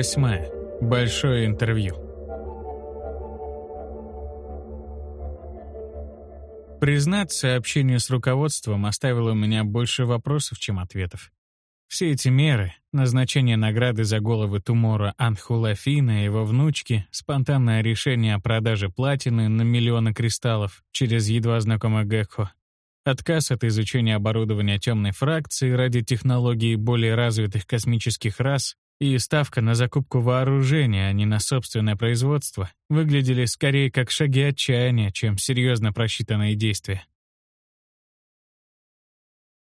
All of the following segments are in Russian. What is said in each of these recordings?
Восьмая. Большое интервью. Признаться, общение с руководством оставило у меня больше вопросов, чем ответов. Все эти меры, назначение награды за головы Тумора Анхулафина и его внучки, спонтанное решение о продаже платины на миллионы кристаллов через едва знакомый Гекхо, отказ от изучения оборудования темной фракции ради технологий более развитых космических рас и ставка на закупку вооружения, а не на собственное производство, выглядели скорее как шаги отчаяния, чем серьезно просчитанные действия.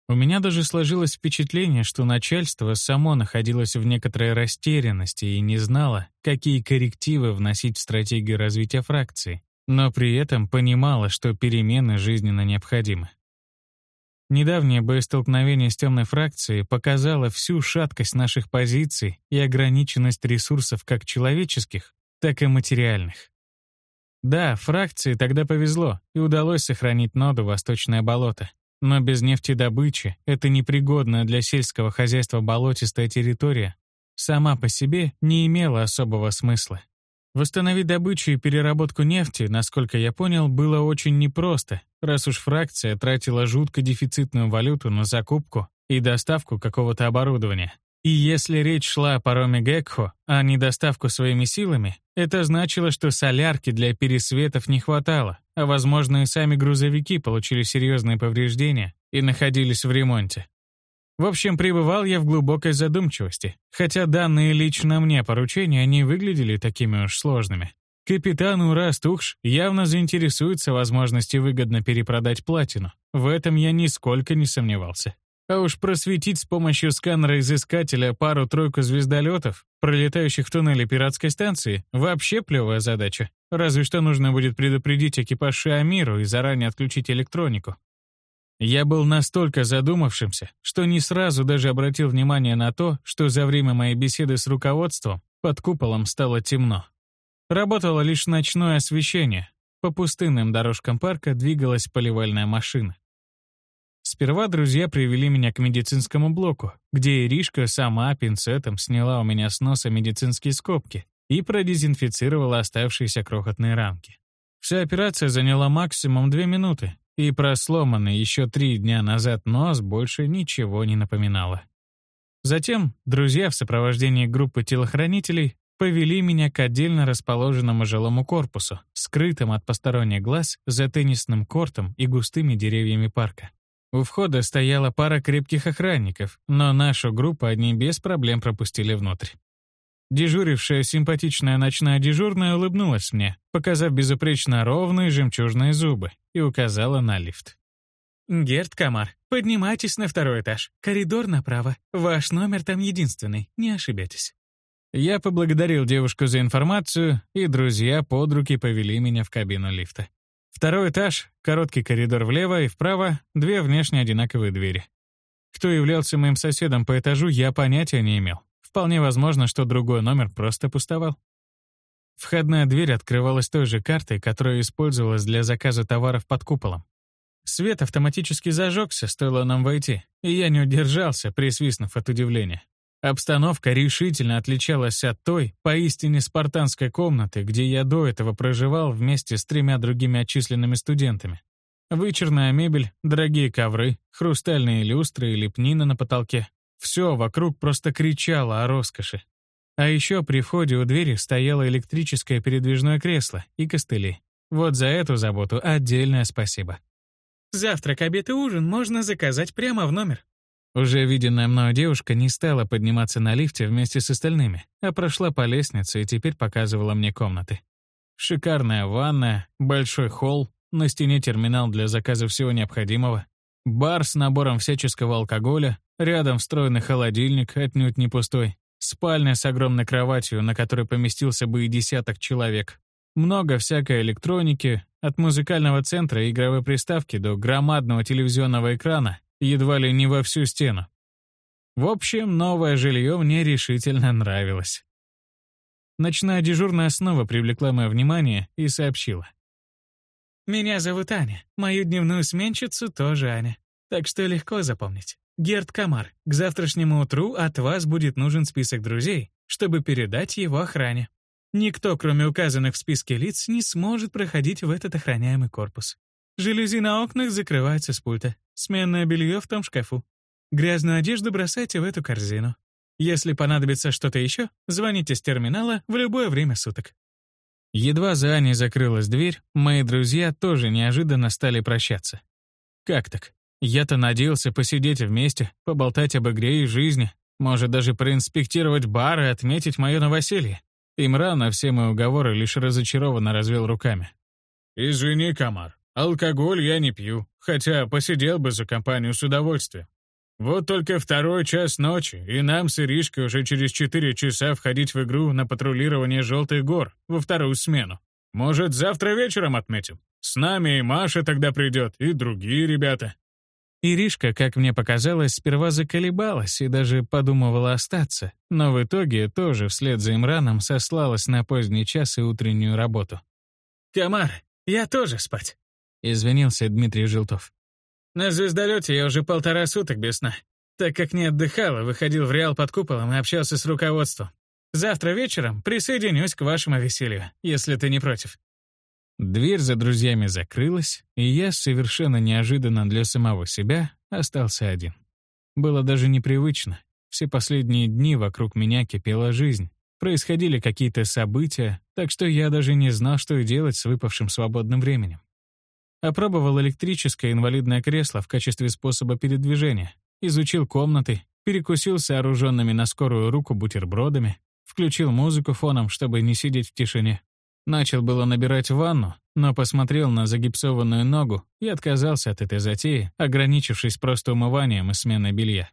У меня даже сложилось впечатление, что начальство само находилось в некоторой растерянности и не знало, какие коррективы вносить в стратегию развития фракции, но при этом понимало, что перемены жизненно необходимы. Недавнее боестолкновение с темной фракцией показало всю шаткость наших позиций и ограниченность ресурсов как человеческих, так и материальных. Да, фракции тогда повезло, и удалось сохранить ноду Восточное болото. Но без нефтедобычи эта непригодная для сельского хозяйства болотистая территория сама по себе не имела особого смысла. Восстановить добычу и переработку нефти, насколько я понял, было очень непросто, раз уж фракция тратила жутко дефицитную валюту на закупку и доставку какого-то оборудования. И если речь шла о пароме Гекхо, а не доставку своими силами, это значило, что солярки для пересветов не хватало, а, возможно, и сами грузовики получили серьезные повреждения и находились в ремонте. В общем, пребывал я в глубокой задумчивости, хотя данные лично мне поручения не выглядели такими уж сложными. Капитан Урастухш явно заинтересуется возможности выгодно перепродать платину. В этом я нисколько не сомневался. А уж просветить с помощью сканера-изыскателя пару-тройку звездолетов, пролетающих в туннеле пиратской станции, вообще плевая задача. Разве что нужно будет предупредить экипаж Шиамиру и заранее отключить электронику. Я был настолько задумавшимся, что не сразу даже обратил внимание на то, что за время моей беседы с руководством под куполом стало темно. Работало лишь ночное освещение. По пустынным дорожкам парка двигалась поливальная машина. Сперва друзья привели меня к медицинскому блоку, где Иришка сама пинцетом сняла у меня с носа медицинские скобки и продезинфицировала оставшиеся крохотные рамки. Вся операция заняла максимум две минуты, и про сломанный еще три дня назад нос больше ничего не напоминало. Затем друзья в сопровождении группы телохранителей повели меня к отдельно расположенному жилому корпусу, скрытым от посторонних глаз за теннисным кортом и густыми деревьями парка. У входа стояла пара крепких охранников, но нашу группу одни без проблем пропустили внутрь. Дежурившая симпатичная ночная дежурная улыбнулась мне, показав безупречно ровные жемчужные зубы, и указала на лифт. «Герд Камар, поднимайтесь на второй этаж. Коридор направо. Ваш номер там единственный, не ошибетесь». Я поблагодарил девушку за информацию, и друзья под руки повели меня в кабину лифта. Второй этаж, короткий коридор влево и вправо, две внешне одинаковые двери. Кто являлся моим соседом по этажу, я понятия не имел. Вполне возможно, что другой номер просто пустовал. Входная дверь открывалась той же картой, которая использовалась для заказа товаров под куполом. Свет автоматически зажегся, стоило нам войти, и я не удержался, присвистнув от удивления. Обстановка решительно отличалась от той, поистине спартанской комнаты, где я до этого проживал вместе с тремя другими отчисленными студентами. Вычерная мебель, дорогие ковры, хрустальные люстры и лепнина на потолке. Все вокруг просто кричало о роскоши. А еще при входе у двери стояло электрическое передвижное кресло и костыли. Вот за эту заботу отдельное спасибо. «Завтрак, обед и ужин можно заказать прямо в номер». Уже виденная мною девушка не стала подниматься на лифте вместе с остальными, а прошла по лестнице и теперь показывала мне комнаты. Шикарная ванная, большой холл, на стене терминал для заказа всего необходимого, бар с набором всяческого алкоголя, Рядом встроенный холодильник, отнюдь не пустой. Спальня с огромной кроватью, на которой поместился бы и десяток человек. Много всякой электроники, от музыкального центра и игровой приставки до громадного телевизионного экрана, едва ли не во всю стену. В общем, новое жилье мне решительно нравилось. Ночная дежурная снова привлекла мое внимание и сообщила. «Меня зовут Аня. Мою дневную сменщицу тоже Аня. Так что легко запомнить. Герд Камар, к завтрашнему утру от вас будет нужен список друзей, чтобы передать его охране. Никто, кроме указанных в списке лиц, не сможет проходить в этот охраняемый корпус. Жалюзи на окнах закрываются с пульта. Сменное белье в том шкафу. Грязную одежду бросайте в эту корзину. Если понадобится что-то еще, звоните с терминала в любое время суток. Едва за Аней закрылась дверь, мои друзья тоже неожиданно стали прощаться. Как так? Я-то надеялся посидеть вместе, поболтать об игре и жизни, может даже проинспектировать бар и отметить мое новоселье. Имран на все мои уговоры лишь разочарованно развел руками. «Извини, Камар, алкоголь я не пью, хотя посидел бы за компанию с удовольствием. Вот только второй час ночи, и нам с Иришкой уже через четыре часа входить в игру на патрулирование Желтых гор во вторую смену. Может, завтра вечером отметим? С нами и Маша тогда придет, и другие ребята». Иришка, как мне показалось, сперва заколебалась и даже подумывала остаться, но в итоге тоже вслед за Имраном сослалась на поздний час и утреннюю работу. «Комар, я тоже спать», — извинился Дмитрий Желтов. «На звездолете я уже полтора суток без сна, так как не отдыхал и выходил в Реал под куполом и общался с руководством. Завтра вечером присоединюсь к вашему веселью, если ты не против». Дверь за друзьями закрылась, и я, совершенно неожиданно для самого себя, остался один. Было даже непривычно. Все последние дни вокруг меня кипела жизнь. Происходили какие-то события, так что я даже не знал, что делать с выпавшим свободным временем. Опробовал электрическое инвалидное кресло в качестве способа передвижения, изучил комнаты, перекусил сооруженными на скорую руку бутербродами, включил музыку фоном, чтобы не сидеть в тишине, Начал было набирать ванну, но посмотрел на загипсованную ногу и отказался от этой затеи, ограничившись просто умыванием и сменой белья.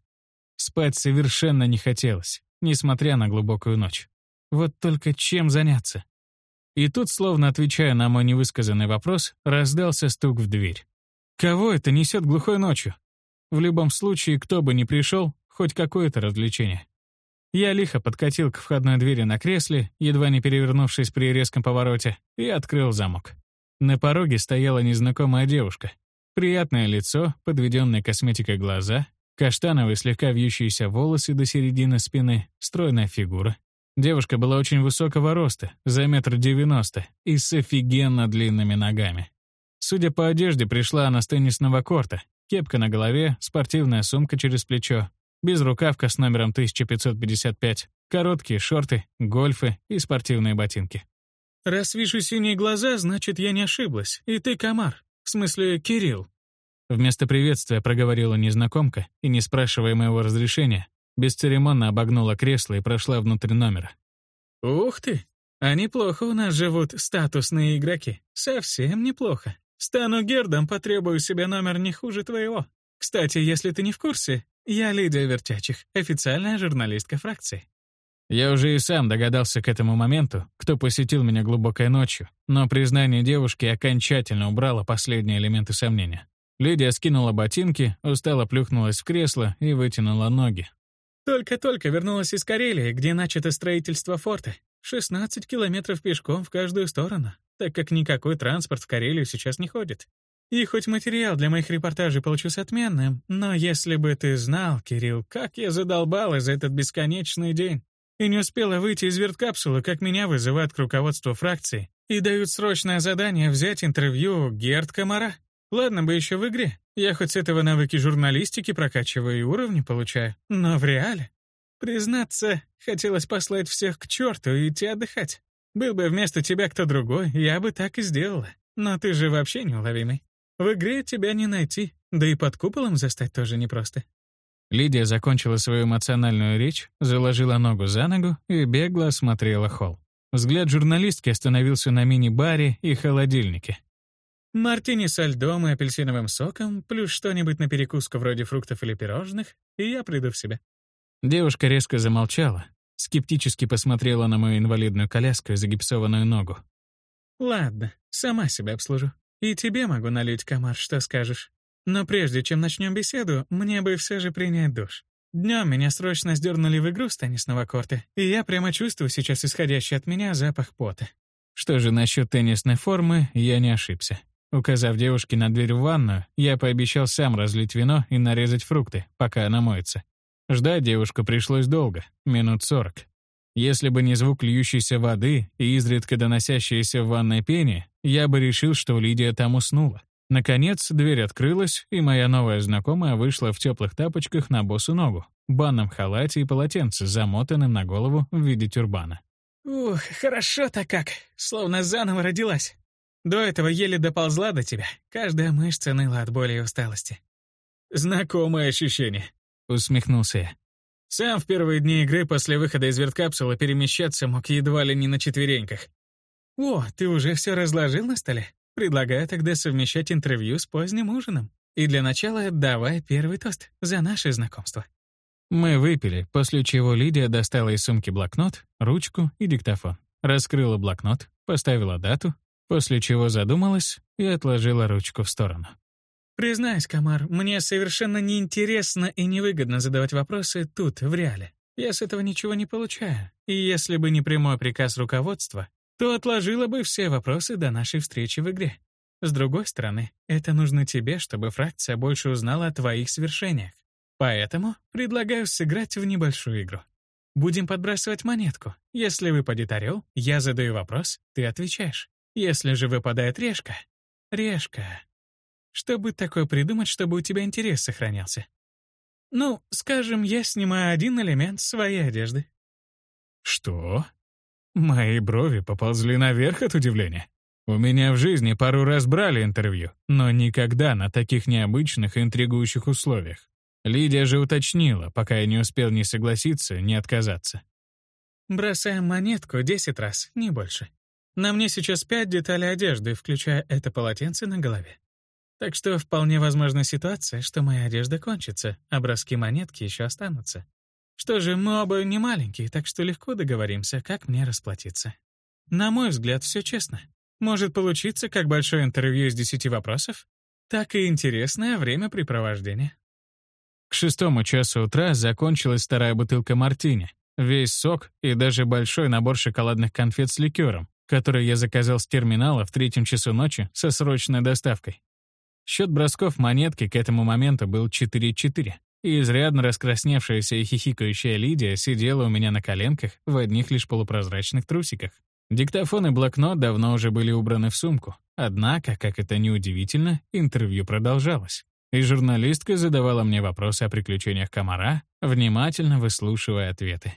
Спать совершенно не хотелось, несмотря на глубокую ночь. Вот только чем заняться? И тут, словно отвечая на мой невысказанный вопрос, раздался стук в дверь. Кого это несет глухой ночью? В любом случае, кто бы ни пришел, хоть какое-то развлечение. Я лихо подкатил к входной двери на кресле, едва не перевернувшись при резком повороте, и открыл замок. На пороге стояла незнакомая девушка. Приятное лицо, подведенные косметикой глаза, каштановые слегка вьющиеся волосы до середины спины, стройная фигура. Девушка была очень высокого роста, за метр девяносто, и с офигенно длинными ногами. Судя по одежде, пришла она с теннисного корта. Кепка на голове, спортивная сумка через плечо, безрукавка с номером 1555, короткие шорты, гольфы и спортивные ботинки. «Раз вижу синие глаза, значит, я не ошиблась. И ты комар. В смысле, Кирилл». Вместо приветствия проговорила незнакомка и, не спрашивая моего разрешения, бесцеремонно обогнула кресло и прошла внутрь номера. «Ух ты! А неплохо у нас живут статусные игроки. Совсем неплохо. Стану Гердом, потребую себе номер не хуже твоего. Кстати, если ты не в курсе, я Лидия Вертячих, официальная журналистка фракции. Я уже и сам догадался к этому моменту, кто посетил меня глубокой ночью, но признание девушки окончательно убрало последние элементы сомнения. Лидия скинула ботинки, устало плюхнулась в кресло и вытянула ноги. Только-только вернулась из Карелии, где начато строительство форта. 16 километров пешком в каждую сторону, так как никакой транспорт в Карелию сейчас не ходит. И хоть материал для моих репортажей получился отменным, но если бы ты знал, Кирилл, как я задолбала за этот бесконечный день. И не успела выйти из верткапсулы, как меня вызывают к руководству фракции и дают срочное задание взять интервью Герд Комара. Ладно бы еще в игре. Я хоть с этого навыки журналистики прокачиваю и уровни получаю. Но в реале... Признаться, хотелось послать всех к черту и идти отдыхать. Был бы вместо тебя кто другой, я бы так и сделала. Но ты же вообще неуловимый. В игре тебя не найти, да и под куполом застать тоже непросто». Лидия закончила свою эмоциональную речь, заложила ногу за ногу и бегло осмотрела холл. Взгляд журналистки остановился на мини-баре и холодильнике. «Мартини со льдом и апельсиновым соком, плюс что-нибудь на перекуску вроде фруктов или пирожных, и я приду в себя». Девушка резко замолчала, скептически посмотрела на мою инвалидную коляску и загипсованную ногу. «Ладно, сама себя обслужу. И тебе могу налить, комар, что скажешь. Но прежде чем начнем беседу, мне бы все же принять душ. Днем меня срочно сдернули в игру с теннисного корта, и я прямо чувствую сейчас исходящий от меня запах пота. Что же насчет теннисной формы, я не ошибся. Указав девушке на дверь в ванную, я пообещал сам разлить вино и нарезать фрукты, пока она моется. Ждать девушку пришлось долго, минут сорок. Если бы не звук льющейся воды и изредка доносящееся в ванной пене, я бы решил, что Лидия там уснула. Наконец, дверь открылась, и моя новая знакомая вышла в теплых тапочках на босу ногу, банном халате и полотенце, замотанным на голову в виде тюрбана. «Ух, хорошо-то как, словно заново родилась. До этого еле доползла до тебя, каждая мышца ныла от боли и усталости». «Знакомое ощущение», — усмехнулся я. Сам в первые дни игры после выхода из верткапсулы перемещаться мог едва ли не на четвереньках. «О, ты уже все разложил на столе? Предлагаю тогда совмещать интервью с поздним ужином. И для начала давай первый тост за наше знакомство». Мы выпили, после чего Лидия достала из сумки блокнот, ручку и диктофон. Раскрыла блокнот, поставила дату, после чего задумалась и отложила ручку в сторону. «Признаюсь, Камар, мне совершенно неинтересно и невыгодно задавать вопросы тут, в реале. Я с этого ничего не получаю. И если бы не прямой приказ руководства, то отложила бы все вопросы до нашей встречи в игре. С другой стороны, это нужно тебе, чтобы фракция больше узнала о твоих свершениях. Поэтому предлагаю сыграть в небольшую игру. Будем подбрасывать монетку. Если выпадет орел, я задаю вопрос, ты отвечаешь. Если же выпадает решка... Решка... Что бы такое придумать, чтобы у тебя интерес сохранялся? Ну, скажем, я снимаю один элемент своей одежды. Что? Мои брови поползли наверх от удивления. У меня в жизни пару раз брали интервью, но никогда на таких необычных и интригующих условиях. Лидия же уточнила, пока я не успел ни согласиться, ни отказаться. Бросаем монетку 10 раз, не больше. На мне сейчас пять деталей одежды, включая это полотенце на голове. Так что вполне возможна ситуация, что моя одежда кончится, а броски монетки еще останутся. Что же, мы оба не маленькие, так что легко договоримся, как мне расплатиться. На мой взгляд, все честно. Может получиться как большое интервью из десяти вопросов, так и интересное времяпрепровождение. К шестому часу утра закончилась вторая бутылка мартини, весь сок и даже большой набор шоколадных конфет с ликером, который я заказал с терминала в третьем часу ночи со срочной доставкой. Счет бросков монетки к этому моменту был 4-4, и изрядно раскрасневшаяся и хихикающая Лидия сидела у меня на коленках в одних лишь полупрозрачных трусиках. Диктофон и блокнот давно уже были убраны в сумку. Однако, как это ни удивительно, интервью продолжалось. И журналистка задавала мне вопросы о приключениях комара, внимательно выслушивая ответы.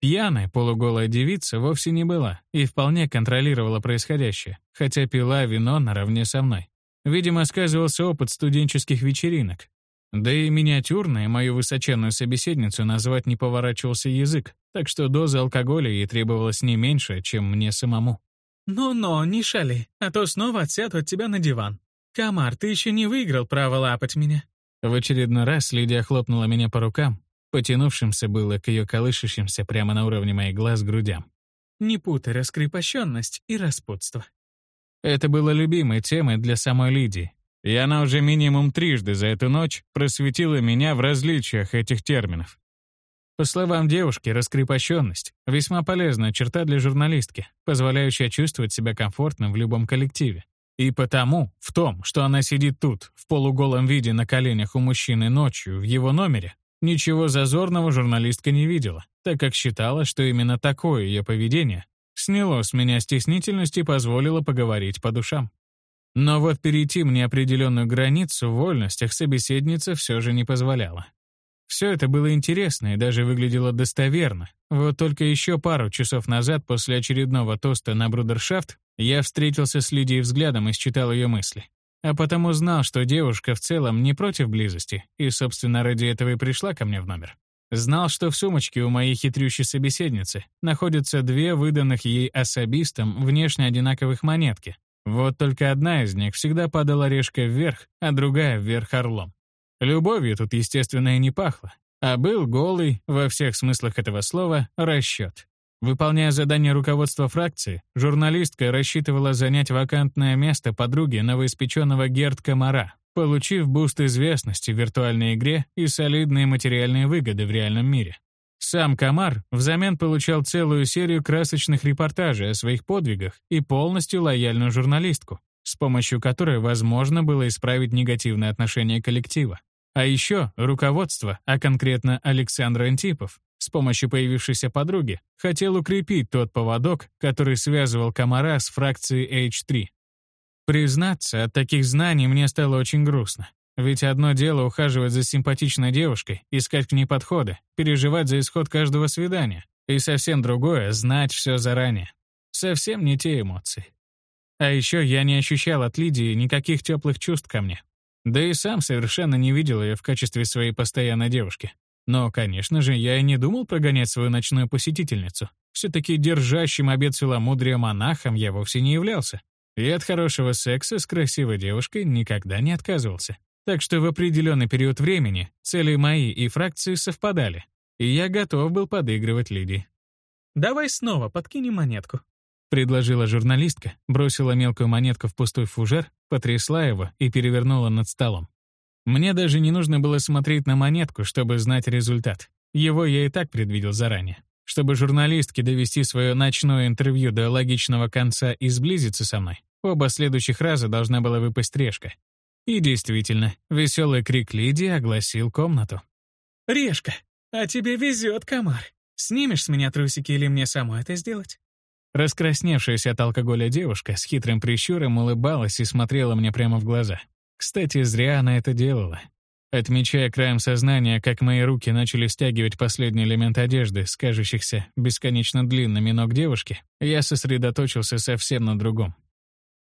Пьяная полуголая девица вовсе не была и вполне контролировала происходящее, хотя пила вино наравне со мной. Видимо, сказывался опыт студенческих вечеринок. Да и миниатюрной мою высоченную собеседницу назвать не поворачивался язык, так что доза алкоголя ей требовалась не меньше, чем мне самому. «Но-но, не шали, а то снова отсяду от тебя на диван. Камар, ты еще не выиграл право лапать меня». В очередной раз Лидия хлопнула меня по рукам, потянувшимся было к ее колышущимся прямо на уровне моих глаз грудям. «Не путай раскрепощенность и распутство. Это было любимой темой для самой Лидии, и она уже минимум трижды за эту ночь просветила меня в различиях этих терминов. По словам девушки, раскрепощенность — весьма полезная черта для журналистки, позволяющая чувствовать себя комфортно в любом коллективе. И потому, в том, что она сидит тут, в полуголом виде на коленях у мужчины ночью, в его номере, ничего зазорного журналистка не видела, так как считала, что именно такое ее поведение Сняло с меня стеснительность и позволило поговорить по душам. Но вот перейти мне определенную границу в вольностях собеседница все же не позволяла. Все это было интересно и даже выглядело достоверно. Вот только еще пару часов назад, после очередного тоста на брудершафт, я встретился с Лидией взглядом и считал ее мысли. А потому знал, что девушка в целом не против близости, и, собственно, ради этого и пришла ко мне в номер. Знал, что в сумочке у моей хитрющей собеседницы находятся две выданных ей особистом внешне одинаковых монетки. Вот только одна из них всегда падала решкой вверх, а другая вверх орлом. Любовью тут, естественно, и не пахло. А был голый, во всех смыслах этого слова, расчет. Выполняя задание руководства фракции, журналистка рассчитывала занять вакантное место подруги новоиспеченного герд Комара, получив буст известности в виртуальной игре и солидные материальные выгоды в реальном мире. Сам Камар взамен получал целую серию красочных репортажей о своих подвигах и полностью лояльную журналистку, с помощью которой возможно было исправить негативное отношение коллектива. А еще руководство, а конкретно Александр Антипов, с помощью появившейся подруги, хотел укрепить тот поводок, который связывал комара с фракцией H3. Признаться, от таких знаний мне стало очень грустно. Ведь одно дело ухаживать за симпатичной девушкой, искать к ней подходы, переживать за исход каждого свидания, и совсем другое — знать все заранее. Совсем не те эмоции. А еще я не ощущал от Лидии никаких теплых чувств ко мне. Да и сам совершенно не видел ее в качестве своей постоянной девушки. Но, конечно же, я и не думал прогонять свою ночную посетительницу. Все-таки держащим обет целомудрия монахом я вовсе не являлся. И от хорошего секса с красивой девушкой никогда не отказывался. Так что в определенный период времени цели мои и фракции совпадали, и я готов был подыгрывать Лидии. «Давай снова подкинем монетку», — предложила журналистка, бросила мелкую монетку в пустой фужер, потрясла его и перевернула над столом. Мне даже не нужно было смотреть на монетку, чтобы знать результат. Его я и так предвидел заранее. Чтобы журналистке довести свое ночное интервью до логичного конца и сблизиться со мной, оба следующих раза должна была выпасть решка. И действительно, веселый крик Лидии огласил комнату. «Решка, а тебе везет, комар. Снимешь с меня трусики или мне самой это сделать?» Раскрасневшаяся от алкоголя девушка с хитрым прищуром улыбалась и смотрела мне прямо в глаза. Кстати, зря она это делала. Отмечая краем сознания, как мои руки начали стягивать последний элемент одежды с кажущихся бесконечно длинными ног девушки, я сосредоточился совсем на другом.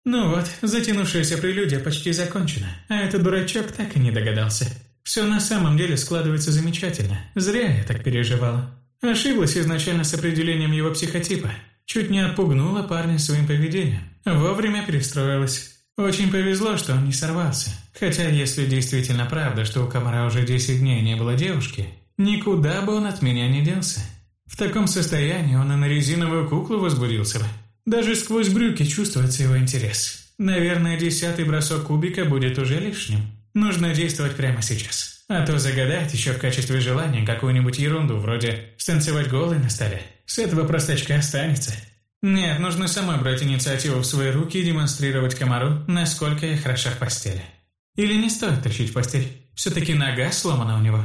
«Ну вот, затянувшаяся прелюдия почти закончена, а этот дурачок так и не догадался. Все на самом деле складывается замечательно. Зря я так переживала. Ошиблась изначально с определением его психотипа. Чуть не отпугнула парня своим поведением. Вовремя перестроилась. Очень повезло, что он не сорвался. Хотя, если действительно правда, что у комара уже 10 дней не было девушки, никуда бы он от меня не делся. В таком состоянии он и на резиновую куклу возбудился бы. Даже сквозь брюки чувствуется его интерес. Наверное, десятый бросок кубика будет уже лишним. Нужно действовать прямо сейчас. А то загадать еще в качестве желания какую-нибудь ерунду, вроде «станцевать голый на столе». С этого простачка останется. Нет, нужно самой брать инициативу в свои руки и демонстрировать комару, насколько я хороша в постели. Или не стоит тащить в постель? Все-таки нога сломана у него.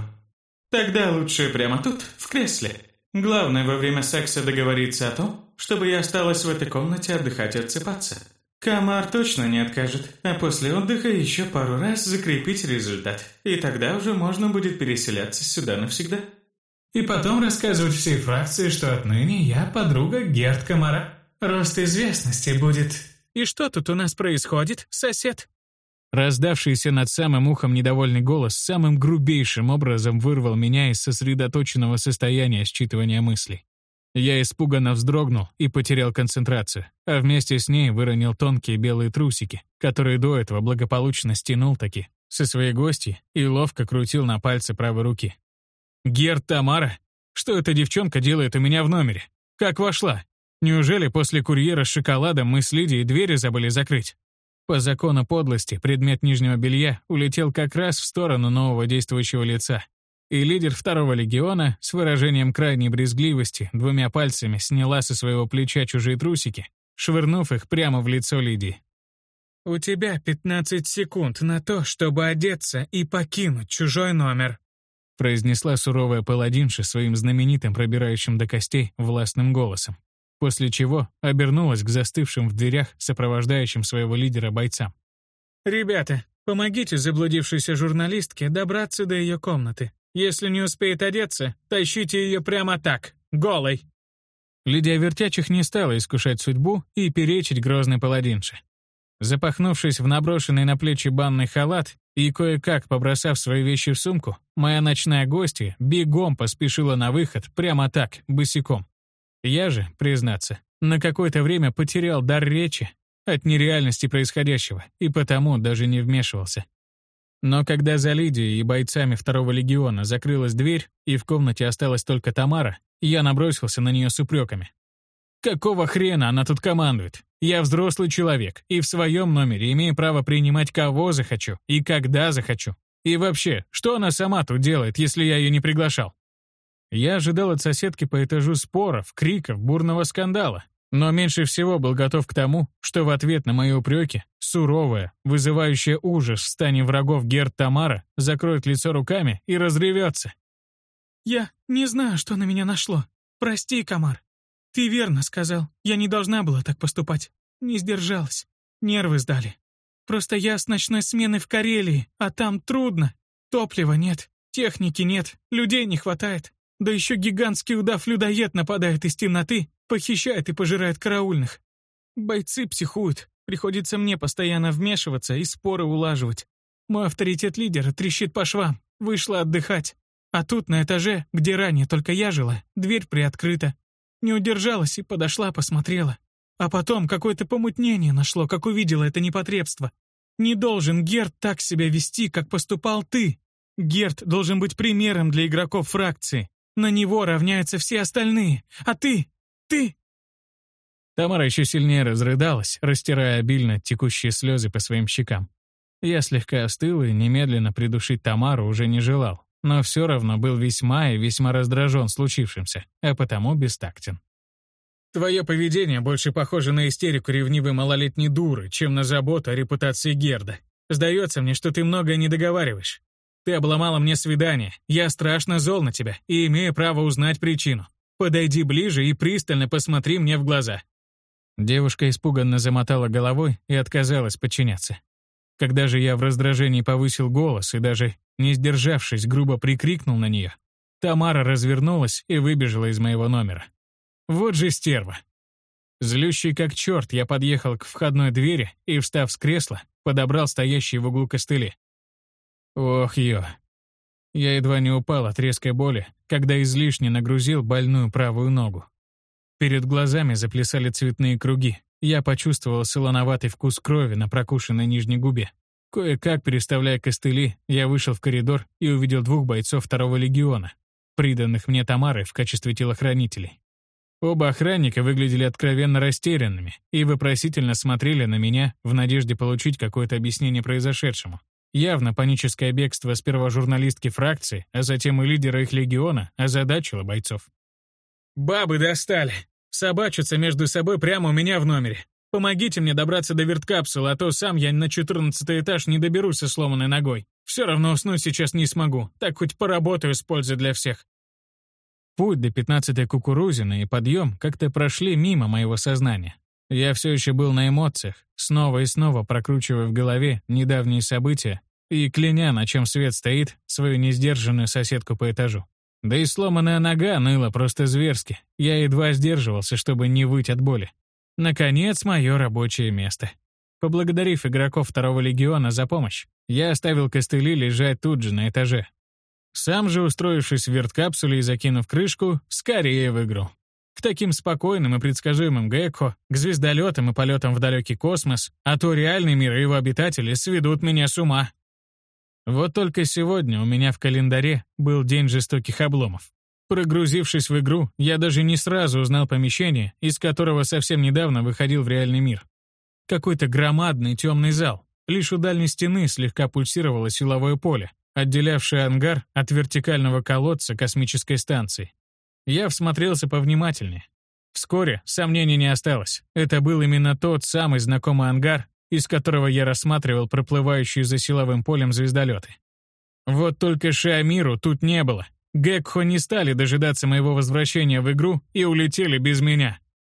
Тогда лучше прямо тут, в кресле. Главное во время секса договориться о том, чтобы я осталась в этой комнате отдыхать и отсыпаться. Комар точно не откажет, а после отдыха еще пару раз закрепить результат. И тогда уже можно будет переселяться сюда навсегда. И потом рассказывать всей фракции, что отныне я подруга Герд Комара. Рост известности будет... «И что тут у нас происходит, сосед?» Раздавшийся над самым ухом недовольный голос самым грубейшим образом вырвал меня из сосредоточенного состояния считывания мыслей. Я испуганно вздрогнул и потерял концентрацию, а вместе с ней выронил тонкие белые трусики, которые до этого благополучно стянул таки со своей гости и ловко крутил на пальце правой руки. Герд Тамара? Что эта девчонка делает у меня в номере? Как вошла? Неужели после курьера с шоколадом мы с Лидией двери забыли закрыть? По закону подлости предмет нижнего белья улетел как раз в сторону нового действующего лица. И лидер второго легиона с выражением крайней брезгливости двумя пальцами сняла со своего плеча чужие трусики, швырнув их прямо в лицо Лидии. «У тебя 15 секунд на то, чтобы одеться и покинуть чужой номер», произнесла суровая паладинша своим знаменитым пробирающим до костей властным голосом, после чего обернулась к застывшим в дверях сопровождающим своего лидера бойцам. «Ребята, помогите заблудившейся журналистке добраться до ее комнаты. Если не успеет одеться, тащите ее прямо так, голой». Лидия Вертячих не стала искушать судьбу и перечить грозной паладинше. Запахнувшись в наброшенный на плечи банный халат и кое-как побросав свои вещи в сумку, моя ночная гостья бегом поспешила на выход прямо так, босиком. Я же, признаться, на какое-то время потерял дар речи от нереальности происходящего и потому даже не вмешивался. Но когда за Лидией и бойцами второго легиона закрылась дверь и в комнате осталась только Тамара, я набросился на нее с упреками. Какого хрена она тут командует? Я взрослый человек и в своем номере имею право принимать кого захочу и когда захочу. И вообще, что она сама тут делает, если я ее не приглашал? Я ожидал от соседки по этажу споров, криков, бурного скандала. Но меньше всего был готов к тому, что в ответ на мои упреки суровая, вызывающая ужас в стане врагов Герд Тамара закроет лицо руками и разревется. Я не знаю, что на меня нашло. Прости, Камар. Ты верно сказал. Я не должна была так поступать. Не сдержалась. Нервы сдали. Просто я с ночной смены в Карелии, а там трудно. Топлива нет, техники нет, людей не хватает. Да еще гигантский удав-людоед нападает из темноты, похищает и пожирает караульных. Бойцы психуют. Приходится мне постоянно вмешиваться и споры улаживать. Мой авторитет лидера трещит по швам. Вышла отдыхать. А тут, на этаже, где ранее только я жила, дверь приоткрыта. Не удержалась и подошла, посмотрела. А потом какое-то помутнение нашло, как увидела это непотребство. Не должен Герд так себя вести, как поступал ты. Герд должен быть примером для игроков фракции. На него равняются все остальные. А ты? Ты? Тамара еще сильнее разрыдалась, растирая обильно текущие слезы по своим щекам. Я слегка остыл и немедленно придушить Тамару уже не желал, но все равно был весьма и весьма раздражен случившимся, а потому бестактен. Твое поведение больше похоже на истерику ревнивой малолетней дуры, чем на заботу о репутации Герда. Сдается мне, что ты многое не договариваешь. Ты обломала мне свидание, я страшно зол на тебя и имею право узнать причину. Подойди ближе и пристально посмотри мне в глаза. Девушка испуганно замотала головой и отказалась подчиняться. Когда же я в раздражении повысил голос и даже, не сдержавшись, грубо прикрикнул на нее, Тамара развернулась и выбежала из моего номера. Вот же стерва. Злющий как черт, я подъехал к входной двери и, встав с кресла, подобрал стоящие в углу костыли. Ох, ё. Я едва не упал от резкой боли, когда излишне нагрузил больную правую ногу. Перед глазами заплясали цветные круги. Я почувствовал солоноватый вкус крови на прокушенной нижней губе. Кое-как, переставляя костыли, я вышел в коридор и увидел двух бойцов второго легиона, приданных мне Тамарой в качестве телохранителей. Оба охранника выглядели откровенно растерянными и вопросительно смотрели на меня в надежде получить какое-то объяснение произошедшему. Явно паническое бегство сперва журналистки фракции, а затем и лидера их легиона озадачило бойцов. «Бабы достали! Собачатся между собой прямо у меня в номере. Помогите мне добраться до верткапсулы, а то сам я на четырнадцатый этаж не доберусь со сломанной ногой. Все равно уснуть сейчас не смогу, так хоть поработаю с пользой для всех. Путь до пятнадцатой кукурузины и подъем как-то прошли мимо моего сознания. Я все еще был на эмоциях, снова и снова прокручивая в голове недавние события и кляня, на чем свет стоит, свою несдержанную соседку по этажу. Да и сломанная нога ныла просто зверски. Я едва сдерживался, чтобы не выть от боли. Наконец, мое рабочее место. Поблагодарив игроков второго легиона за помощь, я оставил костыли лежать тут же на этаже, сам же, устроившись в верткапсуле и закинув крышку, скорее в игру. К таким спокойным и предсказуемым Гекко, к звездолетам и полетам в далекий космос, а то реальный мир и его обитатели сведут меня с ума. Вот только сегодня у меня в календаре был день жестоких обломов. Прогрузившись в игру, я даже не сразу узнал помещение, из которого совсем недавно выходил в реальный мир. Какой-то громадный темный зал. Лишь у дальней стены слегка пульсировало силовое поле, отделявший ангар от вертикального колодца космической станции. Я всмотрелся повнимательнее. Вскоре сомнений не осталось. Это был именно тот самый знакомый ангар, из которого я рассматривал проплывающие за силовым полем звездолеты. Вот только Шиамиру тут не было. Гекхо не стали дожидаться моего возвращения в игру и улетели без меня.